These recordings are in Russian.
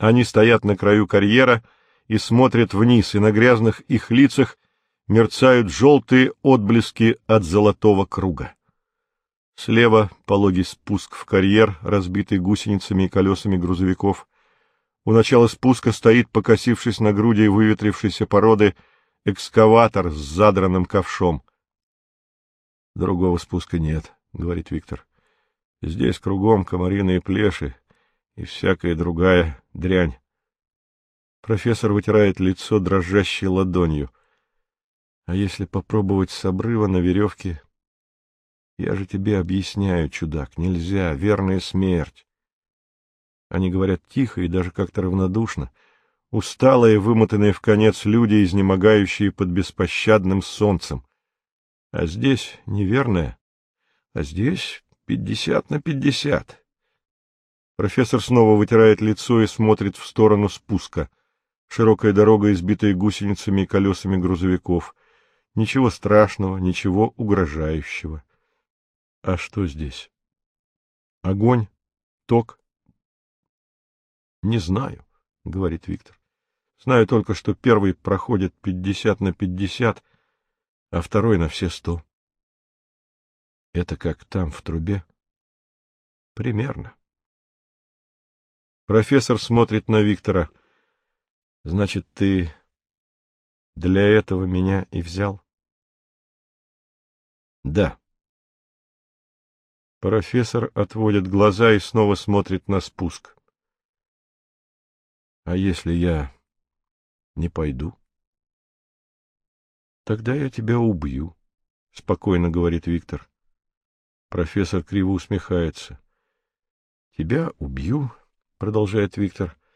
Они стоят на краю карьера и смотрят вниз, и на грязных их лицах мерцают желтые отблески от золотого круга. Слева пологий спуск в карьер, разбитый гусеницами и колесами грузовиков. У начала спуска стоит, покосившись на груди выветрившейся породы, экскаватор с задранным ковшом. — Другого спуска нет, — говорит Виктор. — Здесь кругом комариные плеши и всякая другая дрянь. Профессор вытирает лицо дрожащей ладонью. А если попробовать с обрыва на веревке я же тебе объясняю, чудак, нельзя, верная смерть. Они говорят тихо и даже как-то равнодушно, усталые, вымотанные в конец люди, изнемогающие под беспощадным солнцем. А здесь неверная, а здесь пятьдесят на пятьдесят. Профессор снова вытирает лицо и смотрит в сторону спуска. Широкая дорога, избитая гусеницами и колесами грузовиков. Ничего страшного, ничего угрожающего. А что здесь? Огонь? Ток? Не знаю, говорит Виктор. Знаю только, что первый проходит пятьдесят на пятьдесят, а второй на все сто. Это как там, в трубе? Примерно. Профессор смотрит на Виктора. Значит, ты для этого меня и взял? Да. Профессор отводит глаза и снова смотрит на спуск. — А если я не пойду? — Тогда я тебя убью, — спокойно говорит Виктор. Профессор криво усмехается. — Тебя убью, — продолжает Виктор, —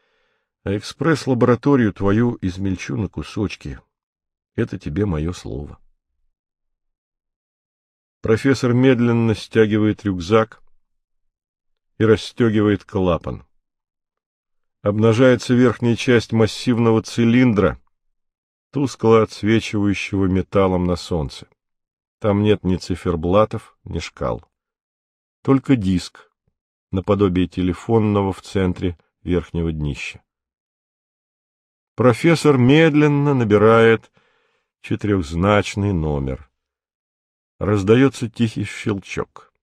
а экспресс-лабораторию твою измельчу на кусочки. Это тебе мое слово. Профессор медленно стягивает рюкзак и расстегивает клапан. Обнажается верхняя часть массивного цилиндра, тускло отсвечивающего металлом на солнце. Там нет ни циферблатов, ни шкал. Только диск, наподобие телефонного в центре верхнего днища. Профессор медленно набирает четырехзначный номер. Раздается тихий щелчок.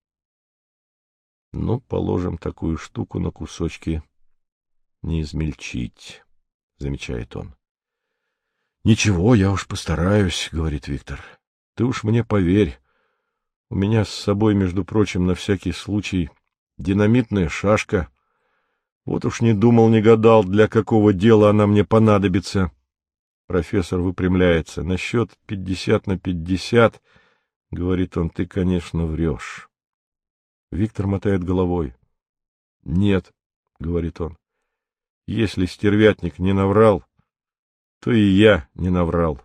Ну, положим такую штуку на кусочки. Не измельчить, — замечает он. — Ничего, я уж постараюсь, — говорит Виктор. — Ты уж мне поверь. У меня с собой, между прочим, на всякий случай динамитная шашка. Вот уж не думал, не гадал, для какого дела она мне понадобится. Профессор выпрямляется. На счет пятьдесят на пятьдесят —— говорит он, — ты, конечно, врешь. Виктор мотает головой. — Нет, — говорит он, — если стервятник не наврал, то и я не наврал.